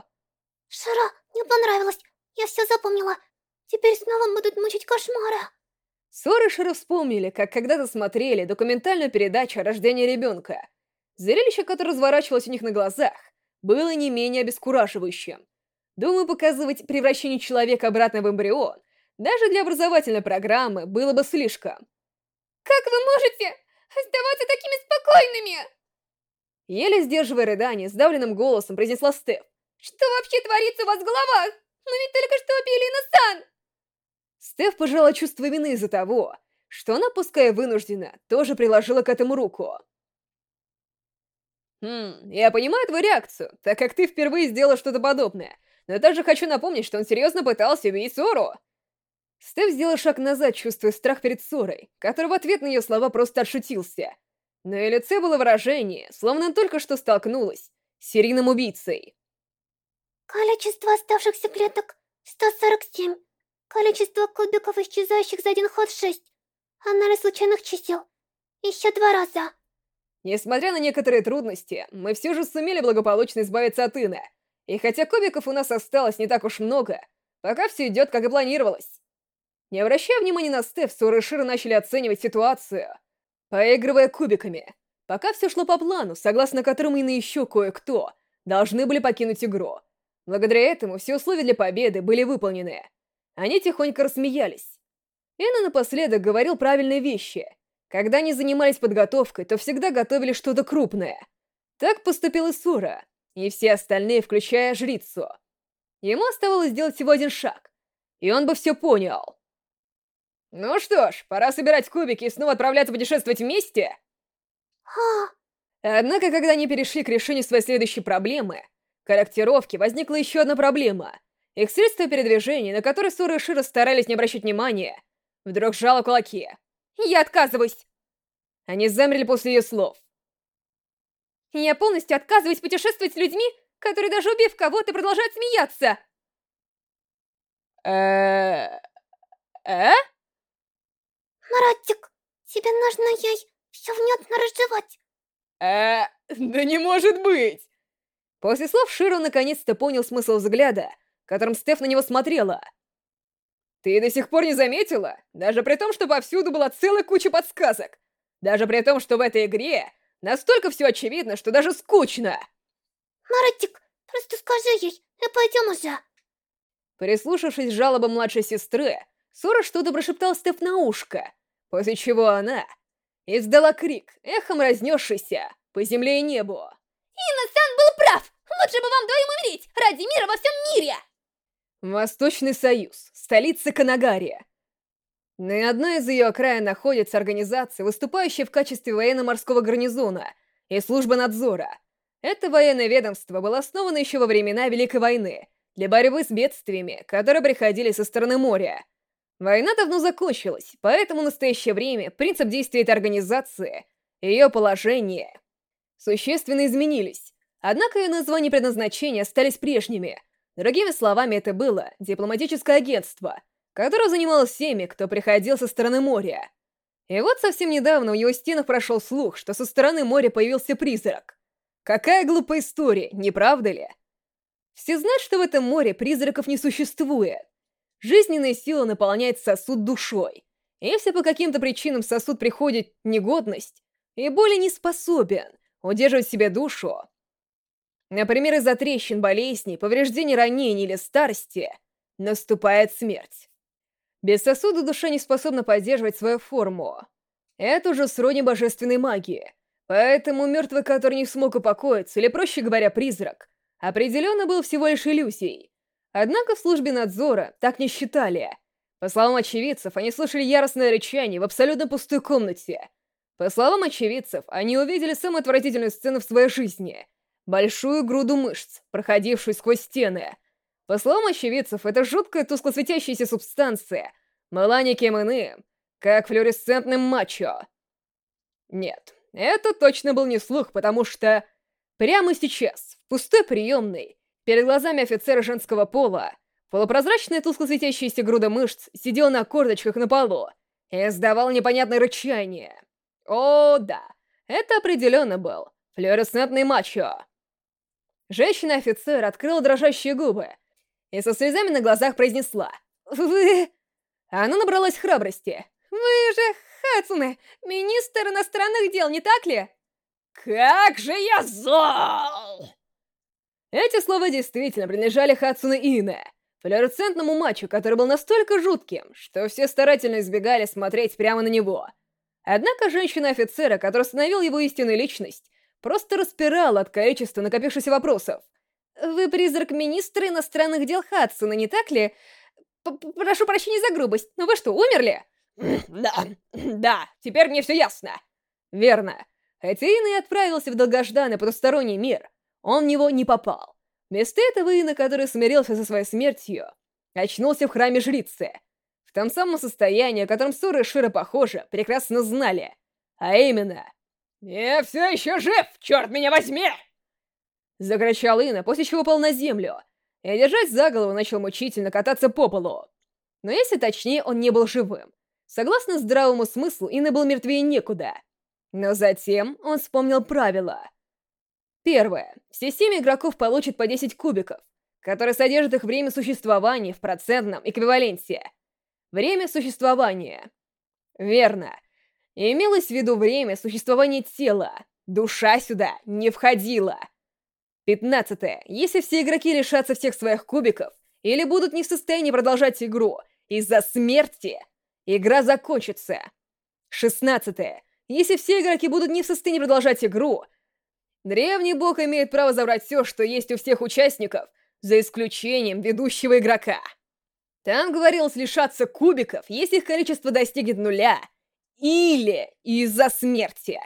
Шара, мне понравилось. Я все запомнила. Теперь снова будут мучить кошмары. Шара вспомнили, как когда-то смотрели документальную передачу о рождении ребенка. Зрелище, которое разворачивалось у них на глазах, было не менее обескураживающим. Думаю, показывать превращение человека обратно в эмбрион даже для образовательной программы было бы слишком. «Как вы можете оставаться такими спокойными?» Еле сдерживая рыдание, сдавленным голосом произнесла Стеф. «Что вообще творится у вас в головах? Мы ведь только что убили Инна-сан!» Стеф пожала чувство вины из-за того, что она, пускай вынуждена, тоже приложила к этому руку. «Хм, я понимаю твою реакцию, так как ты впервые сделала что-то подобное, но также хочу напомнить, что он серьезно пытался убить Сору!» Стеф сделал шаг назад, чувствуя страх перед Сорой, который в ответ на ее слова просто отшутился. На ее лице было выражение, словно только что столкнулась с серийным убийцей. Количество оставшихся клеток — 147. Количество кубиков, исчезающих за один ход — 6. Анализ случайных чисел. Еще два раза. Несмотря на некоторые трудности, мы все же сумели благополучно избавиться от Ина. И хотя кубиков у нас осталось не так уж много, пока все идет, как и планировалось. Не обращая внимания на Стеф, Сора и Шира начали оценивать ситуацию — поигрывая кубиками, пока все шло по плану, согласно которому и на еще кое-кто должны были покинуть игру. Благодаря этому все условия для победы были выполнены. Они тихонько рассмеялись. Энна напоследок говорил правильные вещи. Когда они занимались подготовкой, то всегда готовили что-то крупное. Так поступил и Сура, и все остальные, включая жрицу. Ему оставалось сделать всего один шаг, и он бы все понял. Ну что ж, пора собирать кубики и снова отправляться путешествовать вместе. А. Однако, когда они перешли к решению своей следующей проблемы, корректировки, возникла еще одна проблема. Их средство передвижения, на которое Сура и Шира старались не обращать внимания, вдруг сжало кулаки. «Я отказываюсь!» Они замерли после ее слов. «Я полностью отказываюсь путешествовать с людьми, которые, даже убив кого-то, продолжают смеяться!» э э Маратик, тебе нужно ей все внятно разжевать. Э, да не может быть! После слов Широ наконец-то понял смысл взгляда, которым Стеф на него смотрела. Ты до сих пор не заметила? Даже при том, что повсюду была целая куча подсказок. Даже при том, что в этой игре настолько все очевидно, что даже скучно. Маратик, просто скажи ей, и пойдем уже. Прислушавшись к жалобам младшей сестры, Сора что-то прошептал Стеф на ушко, после чего она издала крик, эхом разнесшийся по земле и небу. Инна-сан был прав! Лучше бы вам двоим умереть ради мира во всем мире! Восточный Союз, столица Канагария. На одной из ее окраин находится организация, выступающая в качестве военно-морского гарнизона и служба надзора. Это военное ведомство было основано еще во времена Великой войны для борьбы с бедствиями, которые приходили со стороны моря. Война давно закончилась, поэтому в настоящее время принцип действия этой организации и ее положение существенно изменились. Однако ее название и предназначение остались прежними. Другими словами, это было дипломатическое агентство, которое занималось всеми, кто приходил со стороны моря. И вот совсем недавно в его стенах прошел слух, что со стороны моря появился призрак. Какая глупая история, не правда ли? Все знают, что в этом море призраков не существует. Жизненная сила наполняет сосуд душой. Если по каким-то причинам сосуд приходит негодность и более не способен удерживать в себе душу, например, из-за трещин, болезней, повреждений, ранений или старости, наступает смерть. Без сосуда душа не способна поддерживать свою форму. Это уже сродни божественной магии. Поэтому мертвый, который не смог упокоиться, или, проще говоря, призрак, определенно был всего лишь иллюзией. Однако в службе надзора так не считали. По словам очевидцев, они слышали яростное рычание в абсолютно пустой комнате. По словам очевидцев, они увидели самую отвратительную сцену в своей жизни. Большую груду мышц, проходившую сквозь стены. По словам очевидцев, это жуткая тускло светящаяся субстанция была никем иным, как флуоресцентным мачо. Нет, это точно был не слух, потому что прямо сейчас, в пустой приемной, перед глазами офицера женского пола, полупрозрачная тускло светящаяся груда мышц сидела на корточках на полу и издавал непонятное рычание. О, да, это определенно был флуоресцентный мачо. Женщина-офицер открыла дрожащие губы и со слезами на глазах произнесла «Вы...» Она набралась храбрости. «Вы же Хацуне, министр иностранных дел, не так ли?» «Как же я зол!» Эти слова действительно принадлежали Хацуне Ине, флуоресцентному мачо, который был настолько жутким, что все старательно избегали смотреть прямо на него. Однако женщина-офицера, которая установила его истинную личность, просто распирала от количества накопившихся вопросов. «Вы призрак министра иностранных дел Хадсона, не так ли? П Прошу прощения за грубость, но вы что, умерли?» «Да, да, теперь мне все ясно». «Верно. Ина и отправился в долгожданный потусторонний мир, он в него не попал. Вместо этого Ина, который смирился со своей смертью, очнулся в храме жрицы. В том самом состоянии, о котором Сура и Шира, похоже, прекрасно знали. А именно... «Я все еще жив, черт меня возьми!» Закричал Ина, после чего упал на землю, и, держась за голову, начал мучительно кататься по полу. Но если точнее, он не был живым. Согласно здравому смыслу, Ина был мертвее некуда. Но затем он вспомнил правила. Первое. Все семь игроков получат по 10 кубиков, которые содержат их время существования в процентном эквиваленте. Время существования. Верно. Имелось в виду время существования тела. Душа сюда не входила. Пятнадцатое. Если все игроки лишатся всех своих кубиков или будут не в состоянии продолжать игру из-за смерти, игра закончится. Шестнадцатое. Если все игроки будут не в состоянии продолжать игру, древний бог имеет право забрать все, что есть у всех участников, за исключением ведущего игрока. Там говорилось лишаться кубиков, если их количество достигнет нуля, или из-за смерти.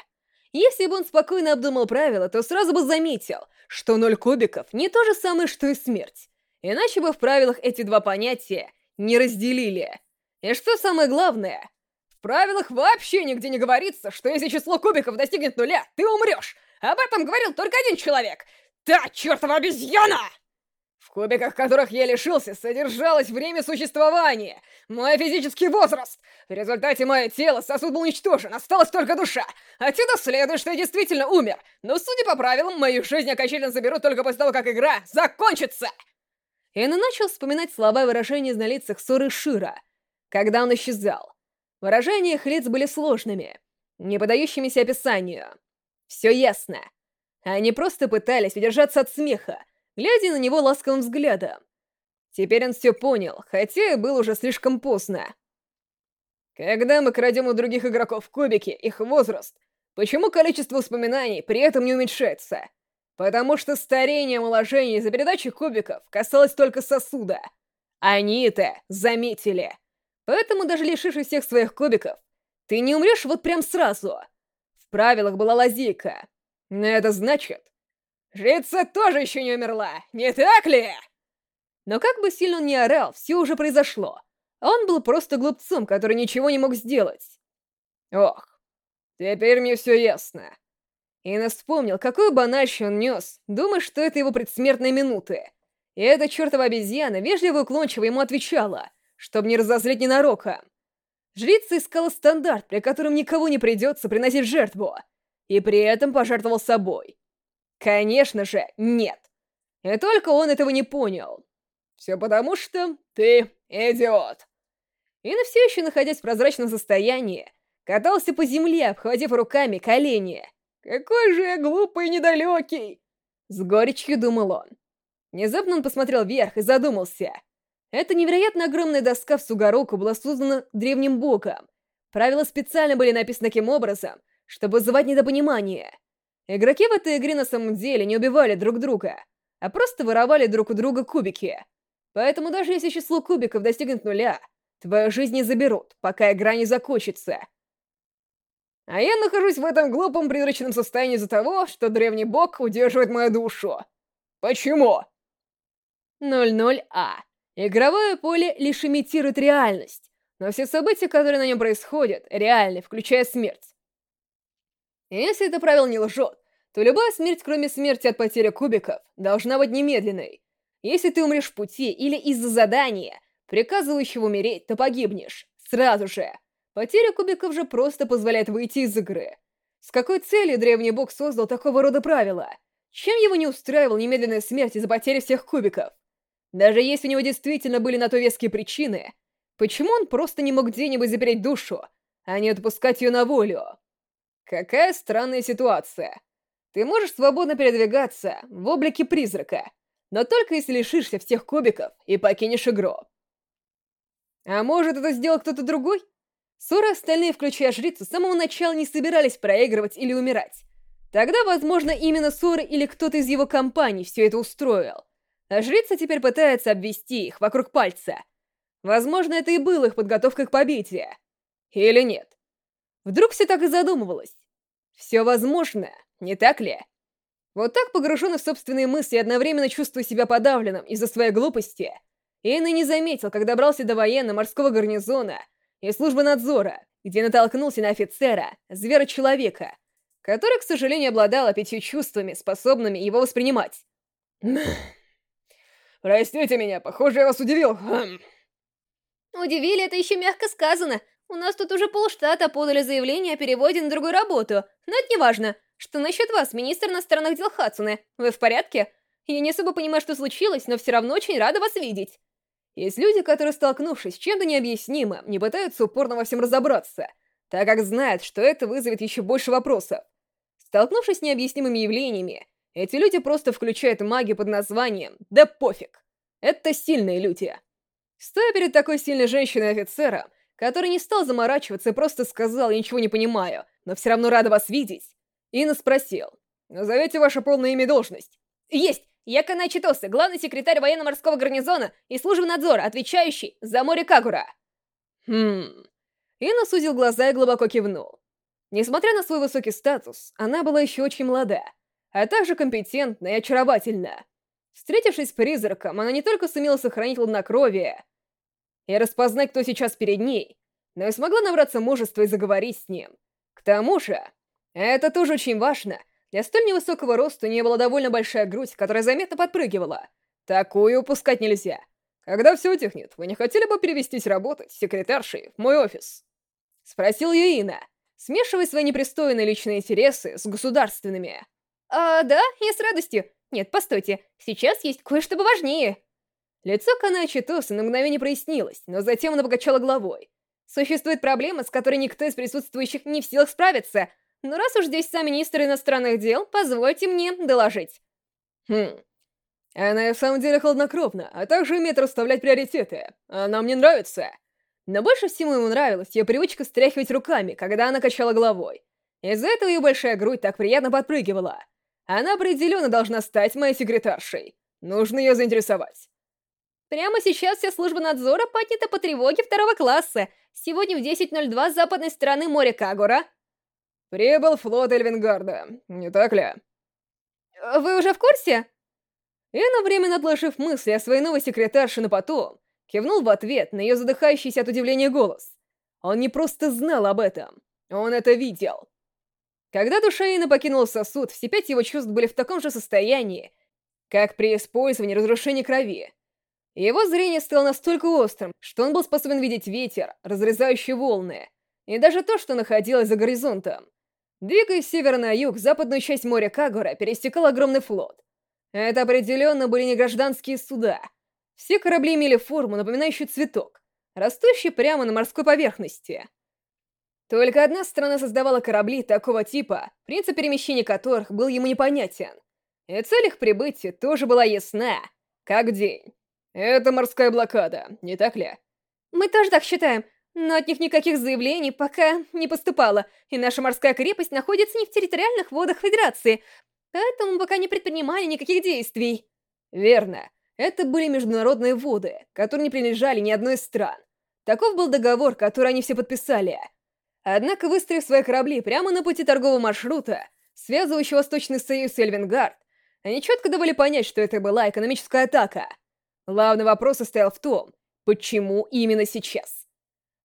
Если бы он спокойно обдумал правила, то сразу бы заметил, что ноль кубиков не то же самое, что и смерть. Иначе бы в правилах эти два понятия не разделили. И что самое главное, в правилах вообще нигде не говорится, что если число кубиков достигнет нуля, ты умрешь. Об этом говорил только один человек. Та чертова обезьяна! Кубиках, которых я лишился, содержалось время существования, мой физический возраст. В результате мое тело, сосуд был уничтожен, осталась только душа. Отсюда следует, что я действительно умер. Но, судя по правилам, мою жизнь окончательно заберут только после того, как игра закончится. И он начал вспоминать слова и выражения на лицах Соры Шира, когда он исчезал. Выражения их лиц были сложными, не подающимися описанию. Все ясно. Они просто пытались удержаться от смеха, глядя на него ласковым взглядом. Теперь он все понял, хотя и был уже слишком поздно. Когда мы крадем у других игроков кубики, их возраст, почему количество воспоминаний при этом не уменьшается? Потому что старение омоложение из-за передачи кубиков касалось только сосуда. Они это заметили. Поэтому даже лишившись всех своих кубиков, ты не умрешь вот прям сразу. В правилах была лазейка. Но это значит, Жрица тоже еще не умерла, не так ли? Но как бы сильно он ни орал, все уже произошло. Он был просто глупцом, который ничего не мог сделать. Ох, теперь мне все ясно. Инна вспомнил, какую банальщину он нес, думая, что это его предсмертные минуты. И эта чертова обезьяна вежливо и уклончиво ему отвечала, чтобы не разозлить ненароком. Жрица искала стандарт, при котором никого не придется приносить жертву, и при этом пожертвовал собой. Конечно же, нет. И только он этого не понял. Все потому, что ты идиот. Инна все еще, находясь в прозрачном состоянии, катался по земле, обхватив руками колени. «Какой же я глупый и недалекий!» С горечью думал он. Внезапно он посмотрел вверх и задумался. Эта невероятно огромная доска в Сугароку была создана древним богом. Правила специально были написаны таким образом, чтобы вызывать недопонимание. Игроки в этой игре на самом деле не убивали друг друга, а просто воровали друг у друга кубики. Поэтому даже если число кубиков достигнет нуля, твою жизнь не заберут, пока игра не закончится. А я нахожусь в этом глупом призрачном состоянии из-за того, что древний бог удерживает мою душу. Почему? 00А. Игровое поле лишь имитирует реальность, но все события, которые на нем происходят, реальны, включая смерть. Если это правило не лжет, то любая смерть, кроме смерти от потери кубиков, должна быть немедленной. Если ты умрешь в пути или из-за задания, приказывающего умереть, то погибнешь. Сразу же. Потеря кубиков же просто позволяет выйти из игры. С какой целью древний бог создал такого рода правила? Чем его не устраивал немедленная смерть из-за потери всех кубиков? Даже если у него действительно были на то веские причины, почему он просто не мог где-нибудь запереть душу, а не отпускать ее на волю? Какая странная ситуация. Ты можешь свободно передвигаться в облике призрака, но только если лишишься всех кубиков и покинешь игру. А может, это сделал кто-то другой? Ссоры остальные, включая жрицу, с самого начала не собирались проигрывать или умирать. Тогда, возможно, именно Ссоры или кто-то из его компании все это устроил. А жрица теперь пытается обвести их вокруг пальца. Возможно, это и было их подготовкой к победе. Или нет? Вдруг все так и задумывалось? Все возможно. Не так ли? Вот так, погруженный в собственные мысли, одновременно чувствуя себя подавленным из-за своей глупости, Эйна не заметил, как добрался до военно-морского гарнизона и службы надзора, где натолкнулся на офицера, звера-человека, который, к сожалению, обладал пятью чувствами, способными его воспринимать. «Простите меня, похоже, я вас удивил». «Удивили, это еще мягко сказано. У нас тут уже полштата подали заявление о переводе на другую работу, но это не важно. Что насчет вас, министр иностранных дел Хацуне? Вы в порядке? Я не особо понимаю, что случилось, но все равно очень рада вас видеть. Есть люди, которые, столкнувшись с чем-то необъяснимым, не пытаются упорно во всем разобраться, так как знают, что это вызовет еще больше вопросов. Столкнувшись с необъяснимыми явлениями, эти люди просто включают магию под названием «Да пофиг». Это сильные люди. Стоя перед такой сильной женщиной-офицером, который не стал заморачиваться и просто сказал «Я ничего не понимаю, но все равно рада вас видеть», Инна спросил. «Назовите ваше полное имя и должность». «Есть! Я Канай Читоса, главный секретарь военно-морского гарнизона и службы надзора, отвечающий за море Кагура». «Хм...» Инна сузил глаза и глубоко кивнул. Несмотря на свой высокий статус, она была еще очень молода, а также компетентна и очаровательна. Встретившись с призраком, она не только сумела сохранить хладнокровие и распознать, кто сейчас перед ней, но и смогла набраться мужества и заговорить с ним. К тому же, это тоже очень важно. Для столь невысокого роста у нее была довольно большая грудь, которая заметно подпрыгивала. Такую упускать нельзя. Когда все утихнет, вы не хотели бы перевестись работать секретаршей в мой офис? Спросил ее Ина, смешивая свои непристойные личные интересы с государственными. А, да, я с радостью. Нет, постойте, сейчас есть кое-что поважнее. Лицо Каначи Тоса на мгновение прояснилось, но затем она покачала головой. Существует проблема, с которой никто из присутствующих не в силах справиться — но раз уж здесь сам министр иностранных дел, позвольте мне доложить. Хм. Она и в самом деле хладнокровна, а также умеет расставлять приоритеты. Она мне нравится. Но больше всего ему нравилась ее привычка стряхивать руками, когда она качала головой. Из-за этого ее большая грудь так приятно подпрыгивала. Она определенно должна стать моей секретаршей. Нужно ее заинтересовать. Прямо сейчас вся служба надзора поднята по тревоге второго класса. Сегодня в 10.02 с западной стороны моря Кагура «Прибыл флот Эльвингарда, не так ли?» «Вы уже в курсе?» И одновременно отложив мысли о своей новой секретарше на потом, кивнул в ответ на ее задыхающийся от удивления голос. Он не просто знал об этом, он это видел. Когда душа Ина покинула сосуд, все пять его чувств были в таком же состоянии, как при использовании разрушения крови. Его зрение стало настолько острым, что он был способен видеть ветер, разрезающий волны, и даже то, что находилось за горизонтом. Двигаясь с севера на юг, западную часть моря Кагура пересекал огромный флот. Это определенно были не гражданские суда. Все корабли имели форму, напоминающую цветок, растущий прямо на морской поверхности. Только одна страна создавала корабли такого типа, принцип перемещения которых был ему непонятен. И цель их прибытия тоже была ясна, как день. Это морская блокада, не так ли? Мы тоже так считаем, но от них никаких заявлений пока не поступало, и наша морская крепость находится не в территориальных водах Федерации, поэтому пока не предпринимали никаких действий. Верно. Это были международные воды, которые не принадлежали ни одной из стран. Таков был договор, который они все подписали. Однако, выстроив свои корабли прямо на пути торгового маршрута, связывающего Восточный Союз и Эльвингард, они четко давали понять, что это была экономическая атака. Главный вопрос состоял в том, почему именно сейчас.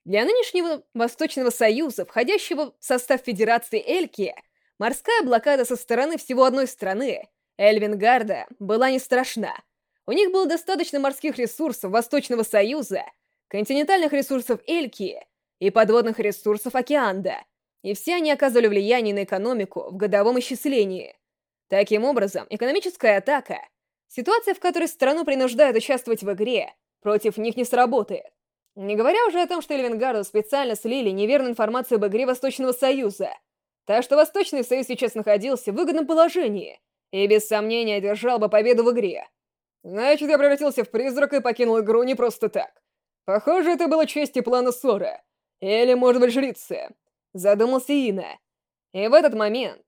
Для нынешнего Восточного Союза, входящего в состав Федерации Эльки, морская блокада со стороны всего одной страны, Эльвингарда, была не страшна. У них было достаточно морских ресурсов Восточного Союза, континентальных ресурсов Эльки и подводных ресурсов Океанда, и все они оказывали влияние на экономику в годовом исчислении. Таким образом, экономическая атака — ситуация, в которой страну принуждают участвовать в игре, против них не сработает. Не говоря уже о том, что Эльвингарду специально слили неверную информацию об игре Восточного Союза, так что Восточный Союз сейчас находился в выгодном положении и без сомнения одержал бы победу в игре. Значит, я превратился в призрак и покинул игру не просто так. Похоже, это было частью плана Сора. Или, может быть, жрицы. Задумался Ина. И в этот момент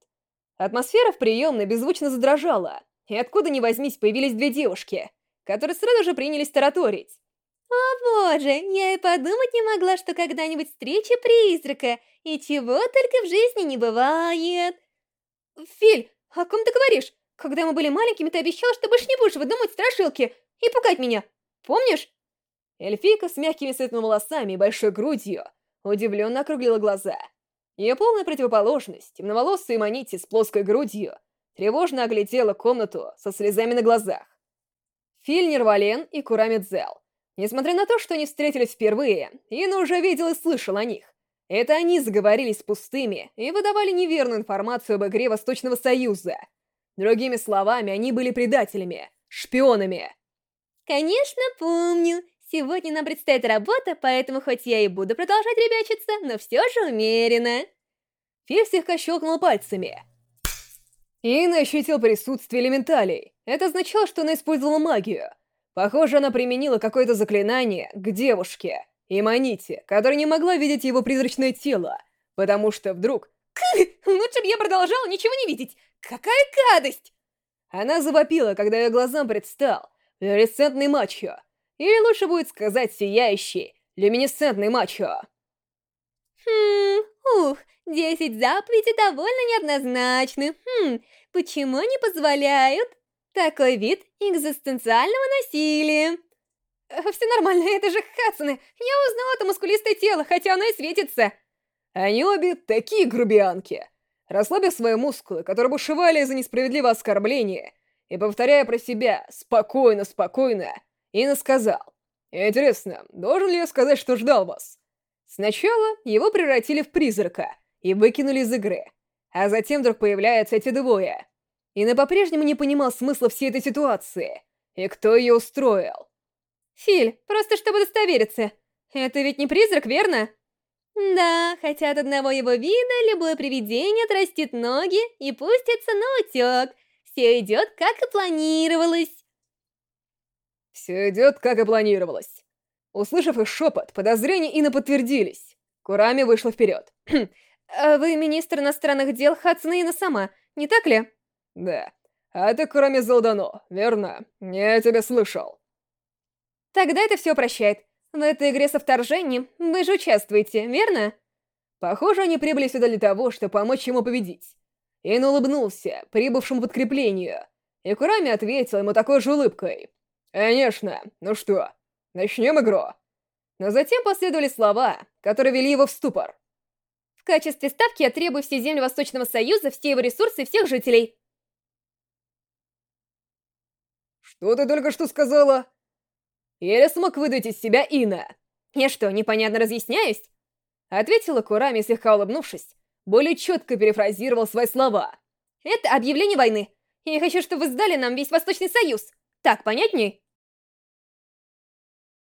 атмосфера в приемной беззвучно задрожала, и откуда ни возьмись появились две девушки, которые сразу же принялись тараторить. «О боже, я и подумать не могла, что когда-нибудь встреча призрака, и чего только в жизни не бывает!» «Филь, о ком ты говоришь? Когда мы были маленькими, ты обещал, что больше не будешь выдумывать страшилки и пугать меня. Помнишь?» Эльфийка с мягкими светлыми волосами и большой грудью удивленно округлила глаза. Ее полная противоположность, темноволосая Манити с плоской грудью, тревожно оглядела комнату со слезами на глазах. Филь Нервален и Курами Дзел. Несмотря на то, что они встретились впервые, Ина уже видел и слышал о них. Это они заговорились с пустыми и выдавали неверную информацию об игре Восточного Союза. Другими словами, они были предателями, шпионами. «Конечно, помню. Сегодня нам предстоит работа, поэтому хоть я и буду продолжать ребячиться, но все же умеренно. Фель слегка щелкнул пальцами. Ин ощутил присутствие элементалей. Это означало, что она использовала магию. Похоже, она применила какое-то заклинание к девушке, Иманите, которая не могла видеть его призрачное тело, потому что вдруг... Лучше бы я продолжала ничего не видеть! Какая гадость! Она завопила, когда ее глазам предстал флуоресцентный мачо, или лучше будет сказать сияющий, люминесцентный мачо. Хм, ух, десять заповедей довольно неоднозначны. Хм, почему не позволяют такой вид экзистенциального насилия? Э, Все нормально, это же Хадсоны. Я узнала это мускулистое тело, хотя оно и светится. Они обе такие грубианки. Расслабив свои мускулы, которые бушевали из-за несправедливого оскорбления, и повторяя про себя «спокойно, спокойно», Ина сказал, «Интересно, должен ли я сказать, что ждал вас?» Сначала его превратили в призрака и выкинули из игры, а затем вдруг появляются эти двое. Ина по-прежнему не понимал смысла всей этой ситуации, и кто ее устроил. «Филь, просто чтобы удостовериться, это ведь не призрак, верно?» Да, хотя от одного его вида любое привидение отрастит ноги и пустится на утек. Все идет, как и планировалось. Все идет, как и планировалось. Услышав их шепот, подозрения Ина подтвердились. Курами вышла вперед. «А «Вы министр иностранных дел Хацуна Ина сама, не так ли?» «Да. А ты Курами Залдано, верно? Я тебя слышал». «Тогда это все прощает. В этой игре со вторжением вы же участвуете, верно?» Похоже, они прибыли сюда для того, чтобы помочь ему победить. Ин улыбнулся, прибывшему подкреплению, и Курами ответил ему такой же улыбкой. «Конечно. Ну что, начнем игру?» Но затем последовали слова, которые вели его в ступор. «В качестве ставки я требую все земли Восточного Союза, все его ресурсы и всех жителей». «Что ты только что сказала?» Еле смог выдать из себя Ина. «Я что, непонятно разъясняюсь?» Ответила Курами, слегка улыбнувшись, более четко перефразировал свои слова. «Это объявление войны. Я хочу, чтобы вы сдали нам весь Восточный Союз. Так понятней?»